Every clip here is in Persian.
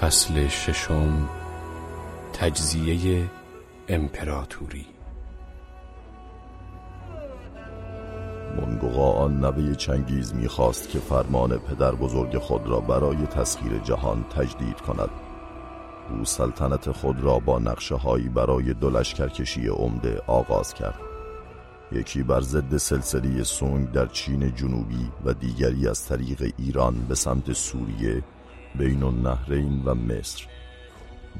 فصل ششم تجزیه امپراتوری. آن نوه چنگیز می‌خواست که فرمان پدر بزرگ خود را برای تسخیر جهان تجدید کند. او سلطنت خود را با نقشه هایی برای دو لشکرکشی عمده آغاز کرد. یکی بر ضد سلسله سونگ در چین جنوبی و دیگری از طریق ایران به سمت سوریه بین النهرین و مصر.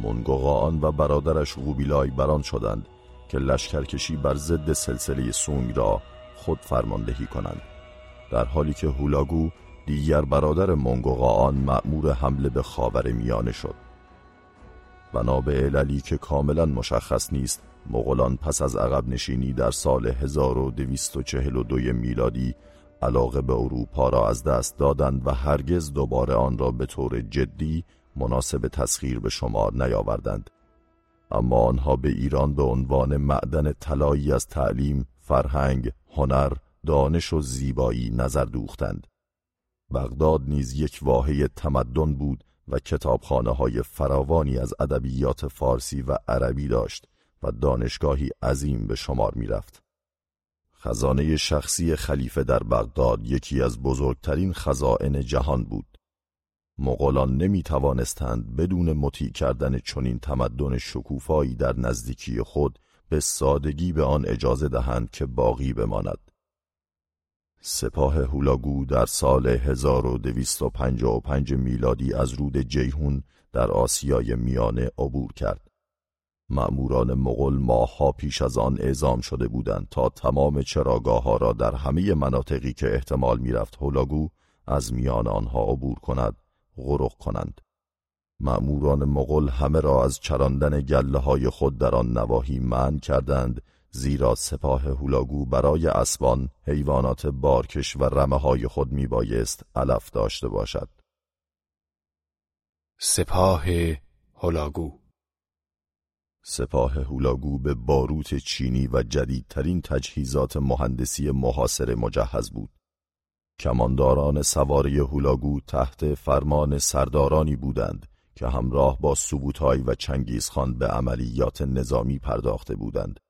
منگوغان و برادرش غوبیلای بران شدند که لشکرکشی بر ضد سلسله سونگ را خود فرماندهی کنند. در حالی که هولاگو دیگر برادر منگوغان مأمور حمله به خاور میانه شد. بنا به عللی که کاملا مشخص نیست مغولان پس از عقب نشینی در سال 1242 میلادی علاقه به اروپا را از دست دادند و هرگز دوباره آن را به طور جدی مناسب تسخیر به شمار نیاوردند اما آنها به ایران به عنوان معدن طلایی از تعلیم، فرهنگ، هنر، دانش و زیبایی نظر دوختند بغداد نیز یک واحه تمدن بود و کتابخانه های فراوانی از ادبیات فارسی و عربی داشت و دانشگاهی عظیم به شمار می رفت. خزانه شخصی خلیفه در بغداد یکی از بزرگترین خزائن جهان بود. مغولان نمی توانستند بدون مطیع کردن چنین تمدن شکوفایی در نزدیکی خود به سادگی به آن اجازه دهند که باقی بماند. سپاه هولاگو در سال 1255 میلادی از رود جیهون در آسیای میانه عبور کرد. مأموران مغل ماهها پیش از آن اعزام شده بودند تا تمام چراگاه ها را در همه مناطقی که احتمال می‌رفت هولاگو از میان آنها عبور کند غرق کنند. مأموران مغل همه را از چراندن گله های خود در آن نواحی منع کردند زیرا سپاه هولاگو برای اسبان، حیوانات بارکش و رمه های خود می بایست علف داشته باشد. سپاه هولاگو سپاه هولاگو به باروت چینی و جدیدترین تجهیزات مهندسی محاصره مجهز بود. کمانداران سواره هولاگو تحت فرمان سردارانی بودند که همراه با سبوتای و چنگیزخان به عملیات نظامی پرداخته بودند.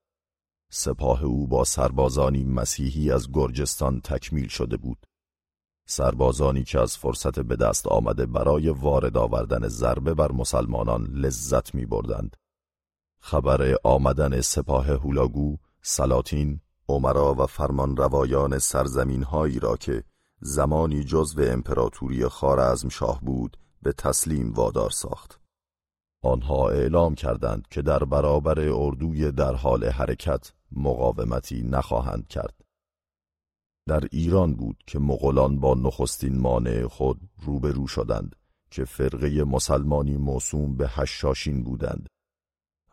سپاه او با سربازانی مسیحی از گرجستان تکمیل شده بود. سربازانی که از فرصت به دست آمده برای وارد آوردن ضربه بر مسلمانان لذت می بردند. خبر آمدن سپاه هولاگو، سلاطین، عمرا و فرمان روایان سرزمین هایی را که زمانی جزو امپراتوری خارزم شاه بود به تسلیم وادار ساخت. آنها اعلام کردند که در برابر اردوی در حال حرکت مقاومتی نخواهند کرد. در ایران بود که مغولان با نخستین مانع خود روبرو شدند که فرقه مسلمانی موسوم به هشاشین بودند.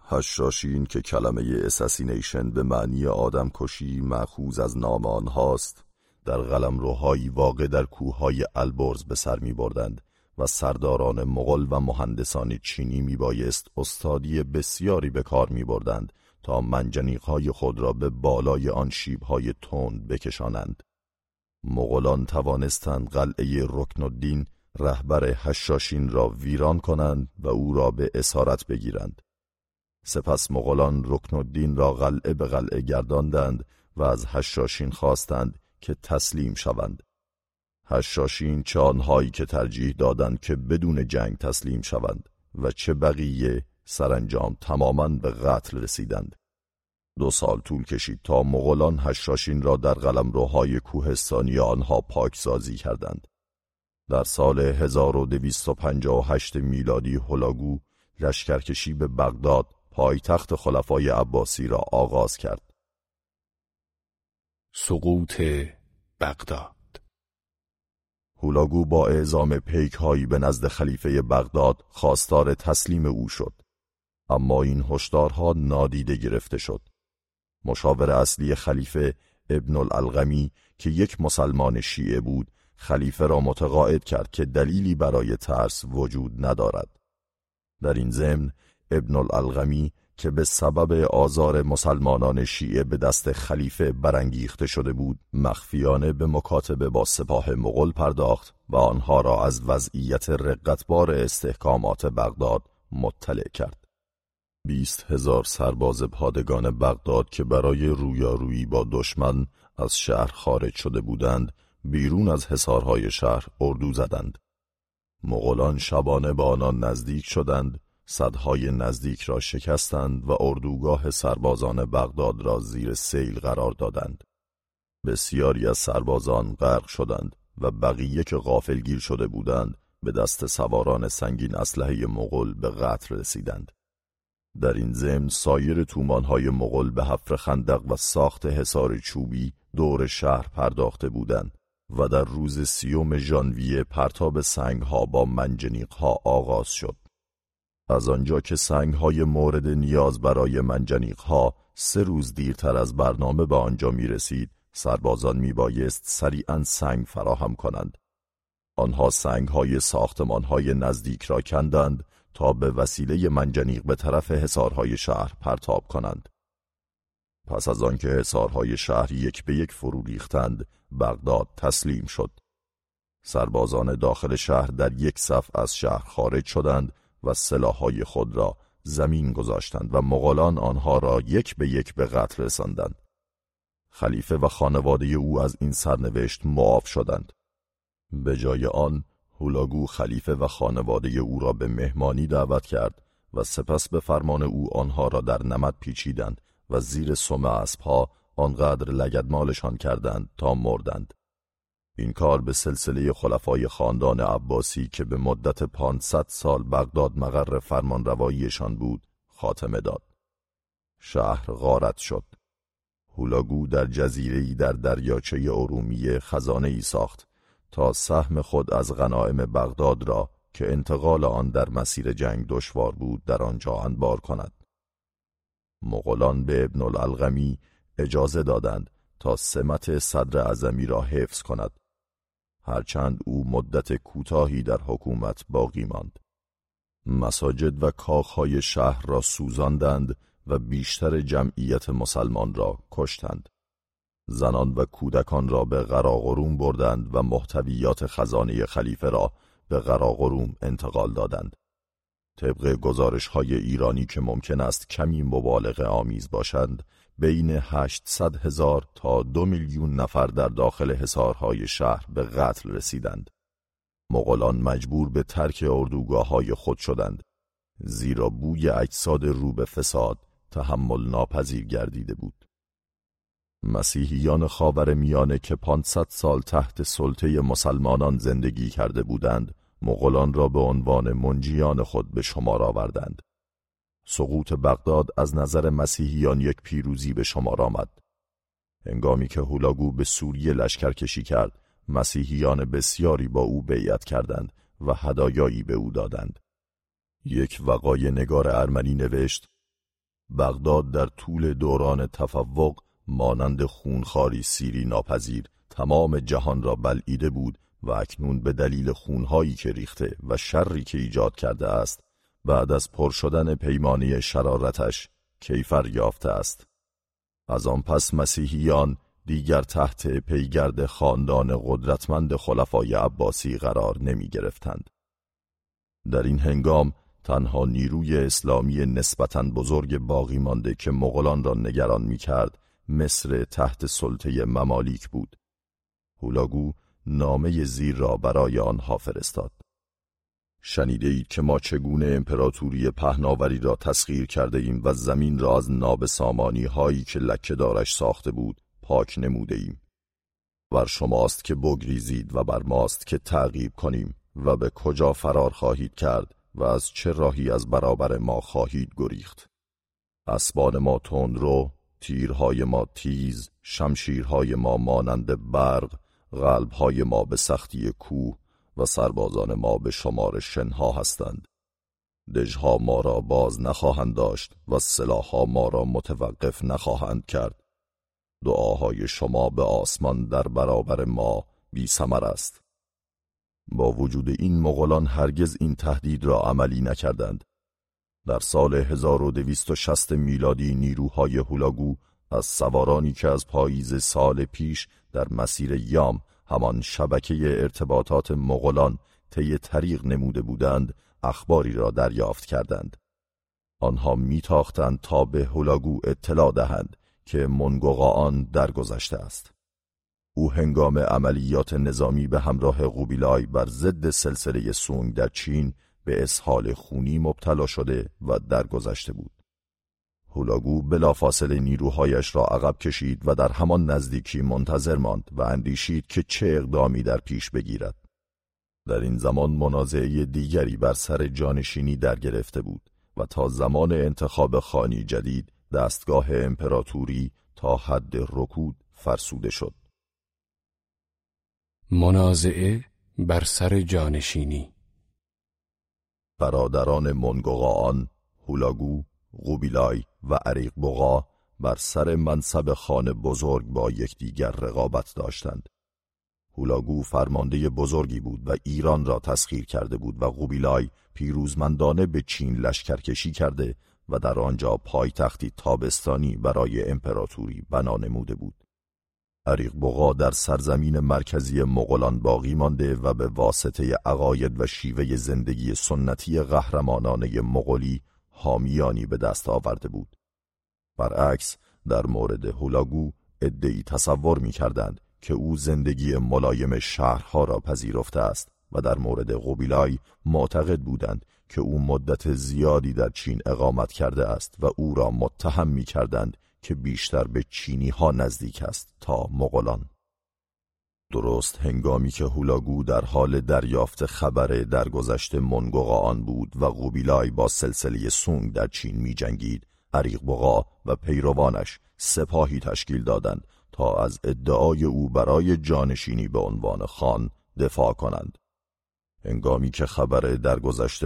هشاشین که کلمه اساسینیشن به معنی آدم کشی مأخوذ از نام آنهاست در قلمروهایی واقع در کوههای البرز به سر می بردند و سرداران مغل و مهندسان چینی می بایست استادی بسیاری به کار می بردند تا منجنیقهای خود را به بالای آن شیبهای تند بکشانند. مغولان توانستند قلعه رکن الدین رهبر هشاشین را ویران کنند و او را به اسارت بگیرند. سپس مغولان رکن الدین را قلعه به قلعه گرداندند و از هشاشین خواستند که تسلیم شوند. هشاشین چه آنهایی که ترجیح دادند که بدون جنگ تسلیم شوند و چه بقیه سرانجام تماما به قتل رسیدند. دو سال طول کشید تا مغولان هشاشین را در قلمروهای کوهستانی آنها پاکسازی کردند. در سال 1258 میلادی هولاگو لشکرکشی به بغداد پایتخت خلفای عباسی را آغاز کرد. سقوط بغداد هولاگو با اعزام پیک هایی به نزد خلیفه بغداد خواستار تسلیم او شد. اما این هشدارها نادیده گرفته شد. مشاور اصلی خلیفه ابن الالغمی که یک مسلمان شیعه بود خلیفه را متقاعد کرد که دلیلی برای ترس وجود ندارد. در این ضمن ابن الالغمی که به سبب آزار مسلمانان شیعه به دست خلیفه برانگیخته شده بود مخفیانه به مکاتبه با سپاه مغل پرداخت و آنها را از وضعیت رقتبار استحکامات بغداد مطلع کرد. بیست هزار سرباز پادگان بغداد که برای رویارویی با دشمن از شهر خارج شده بودند بیرون از حصارهای شهر اردو زدند. مغولان شبانه با آنان نزدیک شدند صدهای نزدیک را شکستند و اردوگاه سربازان بغداد را زیر سیل قرار دادند. بسیاری از سربازان غرق شدند و بقیه که غافلگیر شده بودند به دست سواران سنگین اسلحه مغول به قتل رسیدند. در این ضمن سایر تومانهای مغول به حفر خندق و ساخت حصار چوبی دور شهر پرداخته بودند و در روز سیوم ژانویه پرتاب سنگها با منجنیقها آغاز شد. از آنجا که سنگهای مورد نیاز برای منجنیقها سه روز دیرتر از برنامه به آنجا می رسید، سربازان می بایست سریعا سنگ فراهم کنند. آنها سنگهای ساختمانهای نزدیک را کندند تا به وسیله منجنیق به طرف حصارهای شهر پرتاب کنند. پس از آنکه حصارهای شهر یک به یک فرو ریختند، بغداد تسلیم شد. سربازان داخل شهر در یک صف از شهر خارج شدند و سلاحهای خود را زمین گذاشتند و مغولان آنها را یک به یک به قتل رساندند. خلیفه و خانواده او از این سرنوشت معاف شدند. به جای آن هولاگو خلیفه و خانواده او را به مهمانی دعوت کرد و سپس به فرمان او آنها را در نمد پیچیدند و زیر سم اسبها آنقدر لگدمالشان کردند تا مردند. این کار به سلسله خلفای خاندان عباسی که به مدت 500 سال بغداد مقر فرمانرواییشان بود خاتمه داد. شهر غارت شد. هولاگو در جزیره‌ای در دریاچه ارومیه خزانه ای ساخت تا سهم خود از غنایم بغداد را که انتقال آن در مسیر جنگ دشوار بود در آنجا انبار کند. مغولان به ابن الالغمی اجازه دادند تا سمت صدر اعظمی را حفظ کند. هرچند او مدت کوتاهی در حکومت باقی ماند. مساجد و کاخهای شهر را سوزاندند و بیشتر جمعیت مسلمان را کشتند. زنان و کودکان را به قراقروم بردند و محتویات خزانه خلیفه را به قراقروم انتقال دادند. طبق گزارش های ایرانی که ممکن است کمی مبالغه آمیز باشند بین 800 هزار تا دو میلیون نفر در داخل حصارهای شهر به قتل رسیدند. مغولان مجبور به ترک اردوگاه های خود شدند زیرا بوی اجساد رو به فساد تحمل ناپذیر گردیده بود. مسیحیان خاور میانه که 500 سال تحت سلطه مسلمانان زندگی کرده بودند مغولان را به عنوان منجیان خود به شمار آوردند. سقوط بغداد از نظر مسیحیان یک پیروزی به شمار آمد. هنگامی که هولاگو به سوریه لشکر کشی کرد، مسیحیان بسیاری با او بیعت کردند و هدایایی به او دادند. یک وقای نگار ارمنی نوشت بغداد در طول دوران تفوق مانند خونخاری سیری ناپذیر تمام جهان را بلعیده بود و اکنون به دلیل خونهایی که ریخته و شری که ایجاد کرده است بعد از پر شدن پیمانی شرارتش کیفر یافته است از آن پس مسیحیان دیگر تحت پیگرد خاندان قدرتمند خلفای عباسی قرار نمی گرفتند. در این هنگام تنها نیروی اسلامی نسبتاً بزرگ باقی مانده که مغولان را نگران می کرد مصر تحت سلطه ممالیک بود. هولاگو نامه زیر را برای آنها فرستاد. شنیده اید که ما چگونه امپراتوری پهناوری را تسخیر کرده ایم و زمین را از ناب سامانی هایی که لکه دارش ساخته بود پاک نموده ایم. بر شماست که بگریزید و بر ماست که تعقیب کنیم و به کجا فرار خواهید کرد و از چه راهی از برابر ما خواهید گریخت. اسبان ما تند رو، تیرهای ما تیز، شمشیرهای ما مانند برق، قلبهای ما به سختی کوه و سربازان ما به شمار شنها هستند. دژها ما را باز نخواهند داشت و سلاحها ما را متوقف نخواهند کرد. دعاهای شما به آسمان در برابر ما بی سمر است. با وجود این مغولان هرگز این تهدید را عملی نکردند. در سال 1260 میلادی نیروهای هولاگو از سوارانی که از پاییز سال پیش در مسیر یام همان شبکه ارتباطات مغولان طی طریق نموده بودند اخباری را دریافت کردند آنها میتاختند تا به هولاگو اطلاع دهند که منگوغان درگذشته است او هنگام عملیات نظامی به همراه قوبیلای بر ضد سلسله سونگ در چین به اسحال خونی مبتلا شده و درگذشته بود. هولاگو بلافاصله نیروهایش را عقب کشید و در همان نزدیکی منتظر ماند و اندیشید که چه اقدامی در پیش بگیرد. در این زمان منازعه دیگری بر سر جانشینی در گرفته بود و تا زمان انتخاب خانی جدید دستگاه امپراتوری تا حد رکود فرسوده شد. منازعه بر سر جانشینی برادران منگوغان، هولاگو، غوبیلای و عریق بغا بر سر منصب خان بزرگ با یکدیگر رقابت داشتند. هولاگو فرمانده بزرگی بود و ایران را تسخیر کرده بود و غوبیلای پیروزمندانه به چین لشکرکشی کرده و در آنجا پایتختی تابستانی برای امپراتوری بنا نموده بود. عریق بغا در سرزمین مرکزی مغولان باقی مانده و به واسطه عقاید و شیوه زندگی سنتی قهرمانانه مغولی حامیانی به دست آورده بود. برعکس در مورد هولاگو ادعی تصور می کردند که او زندگی ملایم شهرها را پذیرفته است و در مورد قبیلای معتقد بودند که او مدت زیادی در چین اقامت کرده است و او را متهم می کردند که بیشتر به چینی ها نزدیک است تا مغولان. درست هنگامی که هولاگو در حال دریافت خبر درگذشت آن بود و قوبیلای با سلسله سونگ در چین می جنگید، عریق بغا و پیروانش سپاهی تشکیل دادند تا از ادعای او برای جانشینی به عنوان خان دفاع کنند. هنگامی که خبر درگذشت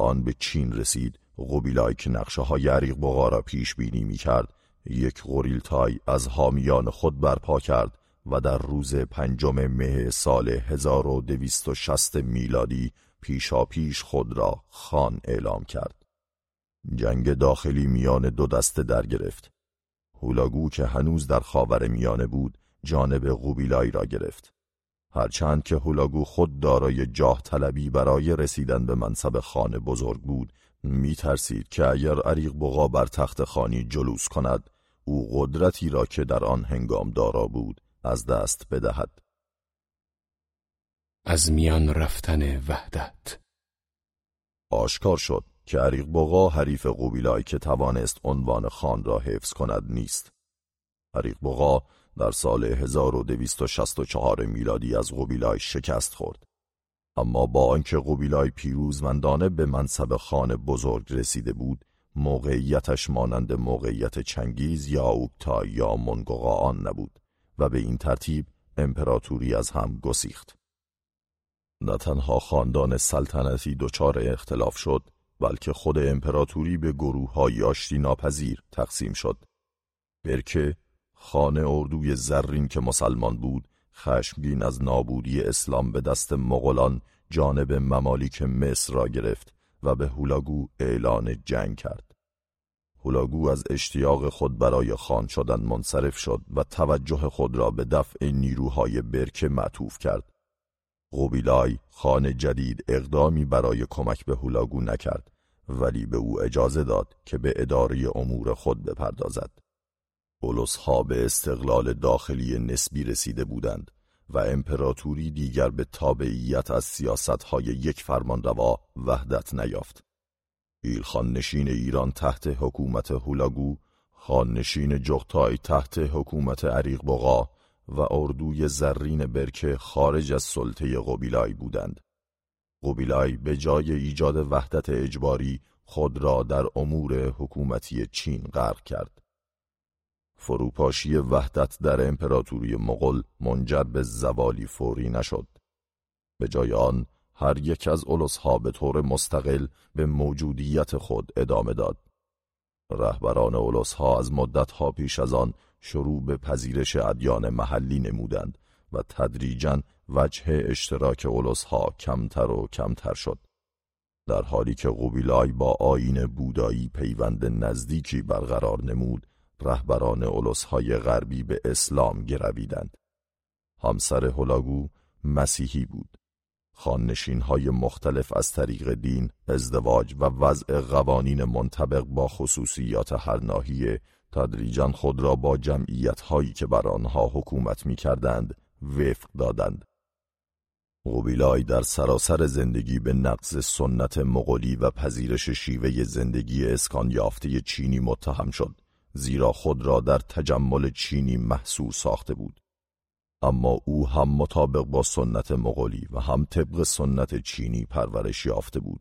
آن به چین رسید، قوبیلای که نقشه های عریق بغا را پیش بینی می کرد، یک غوریلتای از حامیان خود برپا کرد و در روز پنجم مه سال 1260 میلادی پیشا پیش خود را خان اعلام کرد. جنگ داخلی میان دو دسته در گرفت. هولاگو که هنوز در خاور میانه بود جانب قوبیلای را گرفت. هرچند که هولاگو خود دارای جاه طلبی برای رسیدن به منصب خانه بزرگ بود می ترسید که اگر عریق بغا بر تخت خانی جلوس کند او قدرتی را که در آن هنگام دارا بود از دست بدهد. از میان رفتن وحدت. آشکار شد که عریق بغا حریف قوبیلای که توانست عنوان خان را حفظ کند نیست. عریق بغا در سال 1264 میلادی از قوبیلای شکست خورد. اما با آنکه قبیلای پیروزمندانه به منصب خان بزرگ رسیده بود موقعیتش مانند موقعیت چنگیز یا اوکتا یا آن نبود. و به این ترتیب امپراتوری از هم گسیخت نه تنها خاندان سلطنتی دچار اختلاف شد بلکه خود امپراتوری به گروه های آشتی ناپذیر تقسیم شد برکه خانه اردوی زرین که مسلمان بود خشمگین از نابودی اسلام به دست مغولان جانب ممالیک مصر را گرفت و به هولاگو اعلان جنگ کرد. هولاگو از اشتیاق خود برای خان شدن منصرف شد و توجه خود را به دفع نیروهای برکه معطوف کرد. قوبیلای خان جدید اقدامی برای کمک به هولاگو نکرد ولی به او اجازه داد که به اداره امور خود بپردازد. ها به استقلال داخلی نسبی رسیده بودند و امپراتوری دیگر به تابعیت از سیاستهای یک فرمانروا وحدت نیافت. ایلخان ایران تحت حکومت هولاگو، خاننشین جغتای تحت حکومت عریق بغا و اردوی زرین برکه خارج از سلطه قبیلای بودند. قبیلای به جای ایجاد وحدت اجباری خود را در امور حکومتی چین غرق کرد. فروپاشی وحدت در امپراتوری مغل منجر به زوالی فوری نشد. به جای آن هر یک از اولسها به طور مستقل به موجودیت خود ادامه داد. رهبران اولسها از مدتها پیش از آن شروع به پذیرش ادیان محلی نمودند و تدریجا وجه اشتراک اولسها کمتر و کمتر شد. در حالی که قوبیلای با آین بودایی پیوند نزدیکی برقرار نمود رهبران های غربی به اسلام گرویدند. همسر هولاگو مسیحی بود. خاننشین های مختلف از طریق دین، ازدواج و وضع قوانین منطبق با خصوصیات هر ناحیه تدریجا خود را با جمعیت هایی که بر آنها حکومت می کردند وفق دادند. قبیلای در سراسر زندگی به نقض سنت مغولی و پذیرش شیوه زندگی اسکان یافته چینی متهم شد زیرا خود را در تجمل چینی محصور ساخته بود اما او هم مطابق با سنت مغولی و هم طبق سنت چینی پرورش یافته بود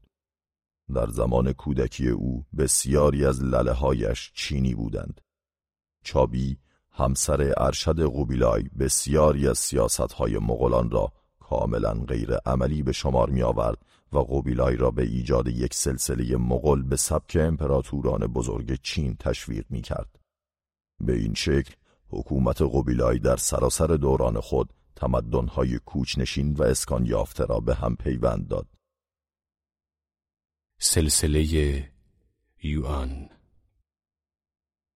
در زمان کودکی او بسیاری از لله هایش چینی بودند چابی همسر ارشد قوبیلای بسیاری از سیاست های مغولان را کاملا غیر عملی به شمار می آورد و قوبیلای را به ایجاد یک سلسله مغول به سبک امپراتوران بزرگ چین تشویق می کرد. به این شکل حکومت قوبیلای در سراسر دوران خود تمدنهای کوچنشین و اسکان یافته را به هم پیوند داد. سلسله یوان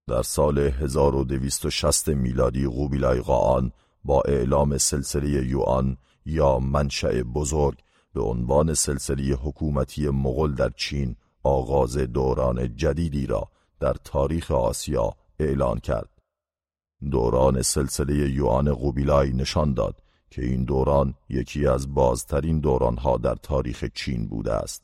در سال 1260 میلادی قوبیلای قاان با اعلام سلسله یوان یا منشأ بزرگ به عنوان سلسله حکومتی مغول در چین آغاز دوران جدیدی را در تاریخ آسیا اعلان کرد. دوران سلسله یوان قوبیلای نشان داد که این دوران یکی از بازترین دورانها در تاریخ چین بوده است.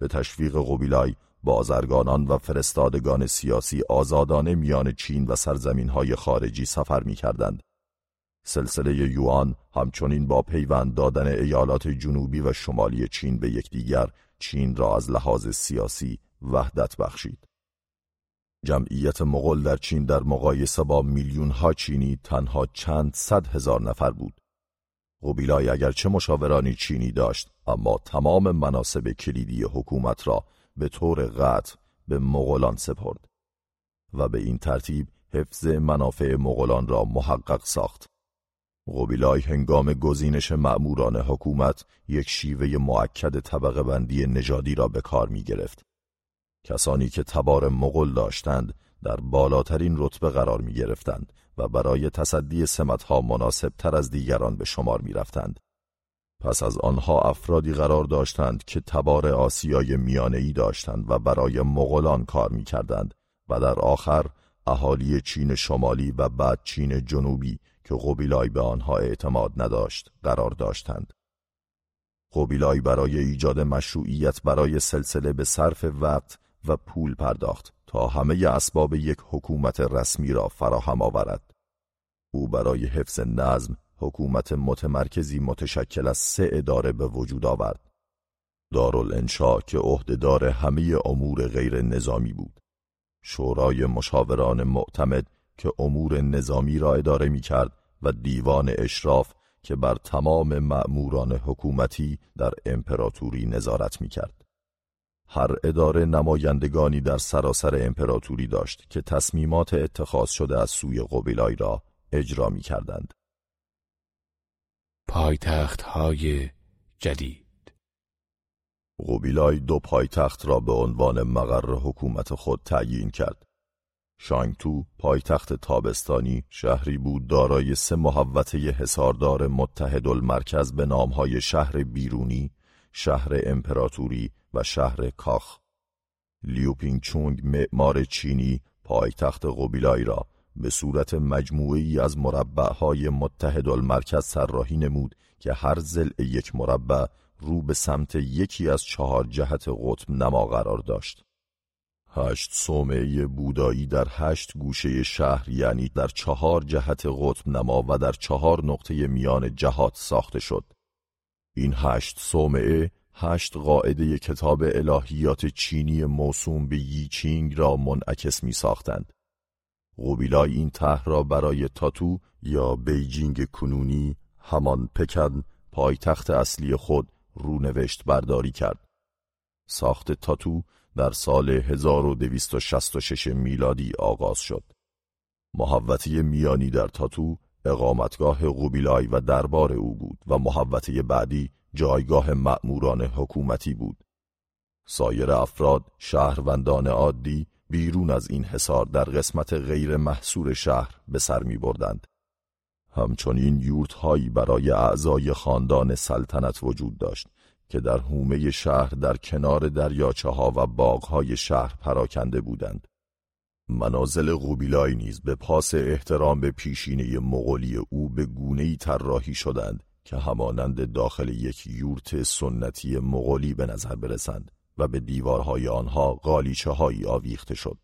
به تشویق قوبیلای بازرگانان و فرستادگان سیاسی آزادانه میان چین و سرزمین های خارجی سفر می کردند سلسله یوان همچنین با پیوند دادن ایالات جنوبی و شمالی چین به یکدیگر چین را از لحاظ سیاسی وحدت بخشید. جمعیت مغول در چین در مقایسه با میلیون ها چینی تنها چند صد هزار نفر بود. قبیلای اگرچه مشاورانی چینی داشت اما تمام مناسب کلیدی حکومت را به طور قطع به مغولان سپرد و به این ترتیب حفظ منافع مغولان را محقق ساخت. قبیلای هنگام گزینش مأموران حکومت یک شیوه معکد طبقه بندی نژادی را به کار می گرفت. کسانی که تبار مغل داشتند در بالاترین رتبه قرار می گرفتند و برای تصدی سمتها مناسب تر از دیگران به شمار می رفتند. پس از آنها افرادی قرار داشتند که تبار آسیای میانهی داشتند و برای مغولان کار می کردند و در آخر اهالی چین شمالی و بعد چین جنوبی که قبیلای به آنها اعتماد نداشت قرار داشتند. قبیلای برای ایجاد مشروعیت برای سلسله به صرف وقت و پول پرداخت تا همه اسباب یک حکومت رسمی را فراهم آورد. او برای حفظ نظم حکومت متمرکزی متشکل از سه اداره به وجود آورد. دارالانشا که عهدهدار همه امور غیر نظامی بود. شورای مشاوران معتمد که امور نظامی را اداره می کرد و دیوان اشراف که بر تمام مأموران حکومتی در امپراتوری نظارت می کرد. هر اداره نمایندگانی در سراسر امپراتوری داشت که تصمیمات اتخاذ شده از سوی قبیلای را اجرا می کردند. پایتخت های جدید قبیلای دو پایتخت را به عنوان مقر حکومت خود تعیین کرد. شانگتو پایتخت تابستانی شهری بود دارای سه محوطه حصاردار متحد المرکز به نامهای شهر بیرونی، شهر امپراتوری و شهر کاخ. لیوپینگ چونگ معمار چینی پایتخت قبیلای را به صورت مجموعی از مربعهای متحد المرکز سراحی نمود که هر زل یک مربع رو به سمت یکی از چهار جهت قطب نما قرار داشت. هشت صومعه بودایی در هشت گوشه شهر یعنی در چهار جهت قطب نما و در چهار نقطه میان جهات ساخته شد. این هشت صومعه هشت قاعده کتاب الهیات چینی موسوم به ییچینگ را منعکس می ساختند. قبیلای این طرح را برای تاتو یا بیجینگ کنونی همان پکن پایتخت اصلی خود رونوشت برداری کرد. ساخت تاتو در سال 1266 میلادی آغاز شد. محوطه میانی در تاتو اقامتگاه قبیلای و دربار او بود و محوطه بعدی جایگاه مأموران حکومتی بود. سایر افراد شهروندان عادی بیرون از این حصار در قسمت غیر محصور شهر به سر می بردند. همچنین یورت هایی برای اعضای خاندان سلطنت وجود داشت که در حومه شهر در کنار دریاچه ها و باغ های شهر پراکنده بودند. منازل غوبیلای نیز به پاس احترام به پیشینه مغولی او به گونه‌ای طراحی شدند که همانند داخل یک یورت سنتی مغولی به نظر برسند و به دیوارهای آنها قالیچه هایی آویخته شد.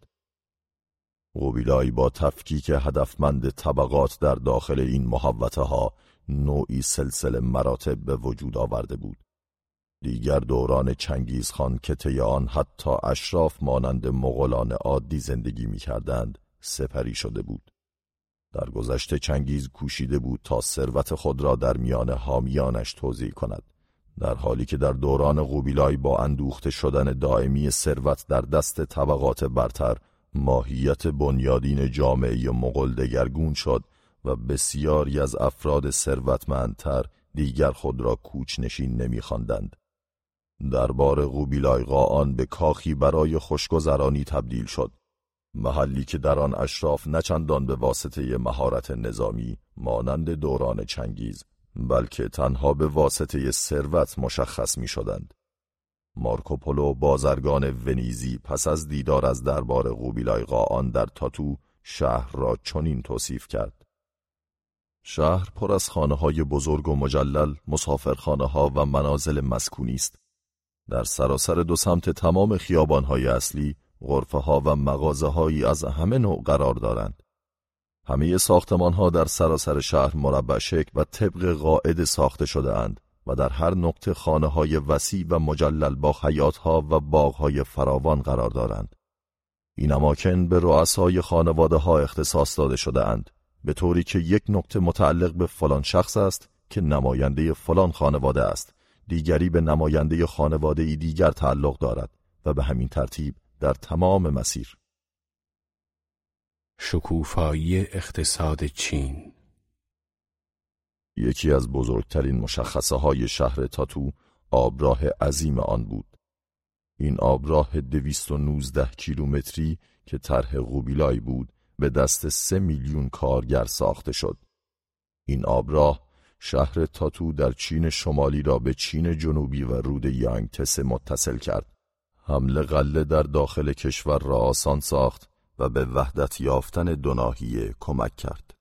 قوبیلای با تفکیک هدفمند طبقات در داخل این محوطه ها نوعی سلسله مراتب به وجود آورده بود. دیگر دوران چنگیز خان که طی آن حتی اشراف مانند مغولان عادی زندگی می کردند سپری شده بود. در گذشته چنگیز کوشیده بود تا ثروت خود را در میان حامیانش توضیح کند. در حالی که در دوران قوبیلای با اندوخته شدن دائمی ثروت در دست طبقات برتر ماهیت بنیادین جامعه مغل دگرگون شد و بسیاری از افراد ثروتمندتر دیگر خود را کوچنشین نمیخواندند. دربار قوبیلای قاان به کاخی برای خوشگذرانی تبدیل شد. محلی که در آن اشراف نچندان به واسطه مهارت نظامی مانند دوران چنگیز بلکه تنها به واسطه ثروت مشخص می شدند. مارکوپولو بازرگان ونیزی پس از دیدار از دربار قوبیلای قاان در تاتو شهر را چنین توصیف کرد. شهر پر از خانه های بزرگ و مجلل، مسافرخانه ها و منازل مسکونی است. در سراسر دو سمت تمام خیابان های اصلی غرفه ها و مغازه هایی از همه نوع قرار دارند. همه ساختمان ها در سراسر شهر مربع شکل و طبق قاعده ساخته شده اند و در هر نقطه خانه های وسیع و مجلل با حیات ها و باغ های فراوان قرار دارند. این اماکن به رؤسای خانواده ها اختصاص داده شده اند به طوری که یک نقطه متعلق به فلان شخص است که نماینده فلان خانواده است دیگری به نماینده خانواده ای دیگر تعلق دارد و به همین ترتیب در تمام مسیر شکوفایی اقتصاد چین یکی از بزرگترین مشخصه های شهر تاتو آبراه عظیم آن بود. این آبراه دویست و نوزده کیلومتری که طرح قوبیلای بود به دست سه میلیون کارگر ساخته شد. این آبراه شهر تاتو در چین شمالی را به چین جنوبی و رود یانگ تسه متصل کرد. حمله قله در داخل کشور را آسان ساخت و به وحدت یافتن دو ناحیه کمک کرد.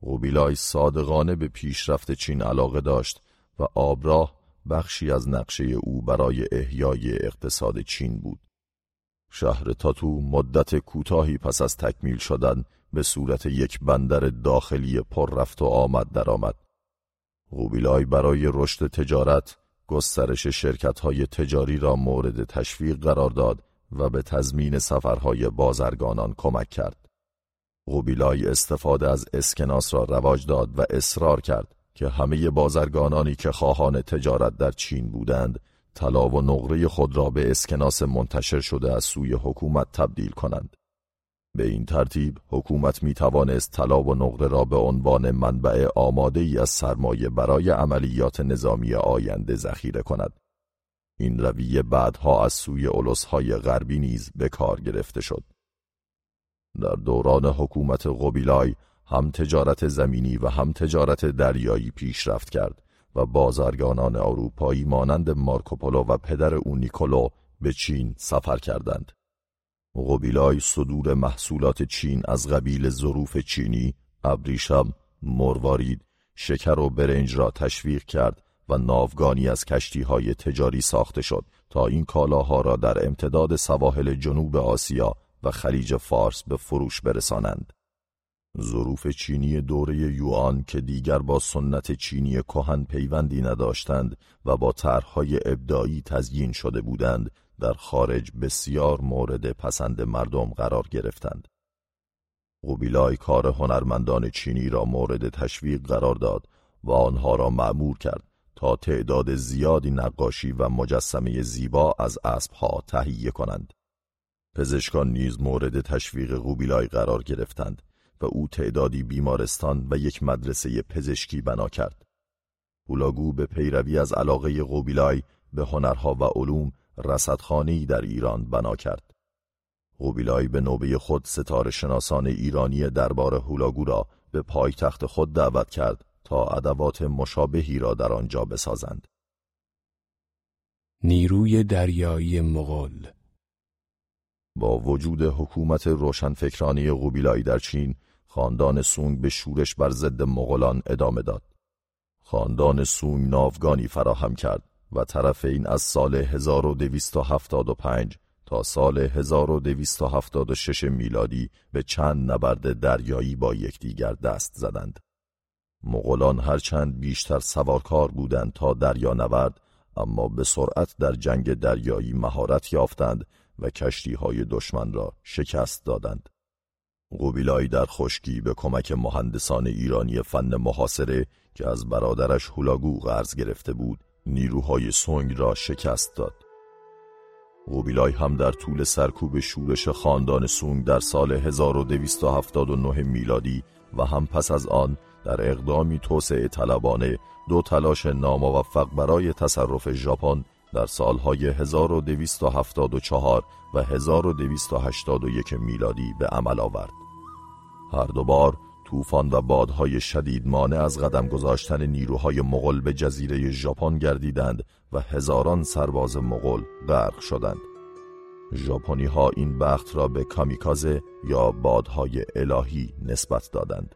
قوبیلای صادقانه به پیشرفت چین علاقه داشت و آبراه بخشی از نقشه او برای احیای اقتصاد چین بود. شهر تاتو مدت کوتاهی پس از تکمیل شدن به صورت یک بندر داخلی پر رفت و آمد درآمد. قوبیلای برای رشد تجارت گسترش شرکت‌های تجاری را مورد تشویق قرار داد و به تضمین سفرهای بازرگانان کمک کرد. قوبیلای استفاده از اسکناس را رواج داد و اصرار کرد که همه بازرگانانی که خواهان تجارت در چین بودند طلا و نقره خود را به اسکناس منتشر شده از سوی حکومت تبدیل کنند. به این ترتیب حکومت می توانست طلا و نقره را به عنوان منبع آماده ای از سرمایه برای عملیات نظامی آینده ذخیره کند. این رویه بعدها از سوی های غربی نیز به کار گرفته شد. در دوران حکومت قبیلای هم تجارت زمینی و هم تجارت دریایی پیشرفت کرد و بازرگانان اروپایی مانند مارکوپولو و پدر او نیکولو به چین سفر کردند. قبیلای صدور محصولات چین از قبیل ظروف چینی، ابریشم، مروارید، شکر و برنج را تشویق کرد و ناوگانی از کشتی های تجاری ساخته شد تا این کالاها را در امتداد سواحل جنوب آسیا و خلیج فارس به فروش برسانند. ظروف چینی دوره یوان که دیگر با سنت چینی کهن پیوندی نداشتند و با طرحهای ابداعی تزیین شده بودند در خارج بسیار مورد پسند مردم قرار گرفتند. قوبیلای کار هنرمندان چینی را مورد تشویق قرار داد و آنها را معمور کرد تا تعداد زیادی نقاشی و مجسمه زیبا از اسبها تهیه کنند. پزشکان نیز مورد تشویق قوبیلای قرار گرفتند و او تعدادی بیمارستان و یک مدرسه پزشکی بنا کرد. هولاگو به پیروی از علاقه قوبیلای به هنرها و علوم رصدخانه‌ای در ایران بنا کرد. قوبیلای به نوبه خود ستاره شناسان ایرانی دربار هولاگو را به پایتخت خود دعوت کرد تا ادوات مشابهی را در آنجا بسازند. نیروی دریایی مغول با وجود حکومت روشنفکرانی قوبیلایی در چین خاندان سونگ به شورش بر ضد مغولان ادامه داد. خاندان سونگ ناوگانی فراهم کرد و طرف این از سال 1275 تا سال 1276 میلادی به چند نبرد دریایی با یکدیگر دست زدند. مغولان هرچند بیشتر سوارکار بودند تا دریا نورد اما به سرعت در جنگ دریایی مهارت یافتند و کشتی های دشمن را شکست دادند. قوبیلای در خشکی به کمک مهندسان ایرانی فن محاصره که از برادرش هولاگو قرض گرفته بود نیروهای سونگ را شکست داد. قوبیلای هم در طول سرکوب شورش خاندان سونگ در سال 1279 میلادی و هم پس از آن در اقدامی توسعه طلبانه دو تلاش ناموفق برای تصرف ژاپن در سالهای 1274 و 1281 میلادی به عمل آورد. هر دو بار طوفان و بادهای شدید مانع از قدم گذاشتن نیروهای مغول به جزیره ژاپن گردیدند و هزاران سرباز مغول غرق شدند. ژاپنی ها این بخت را به کامیکازه یا بادهای الهی نسبت دادند.